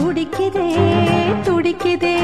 துடிக்குதே துடிக்குதே.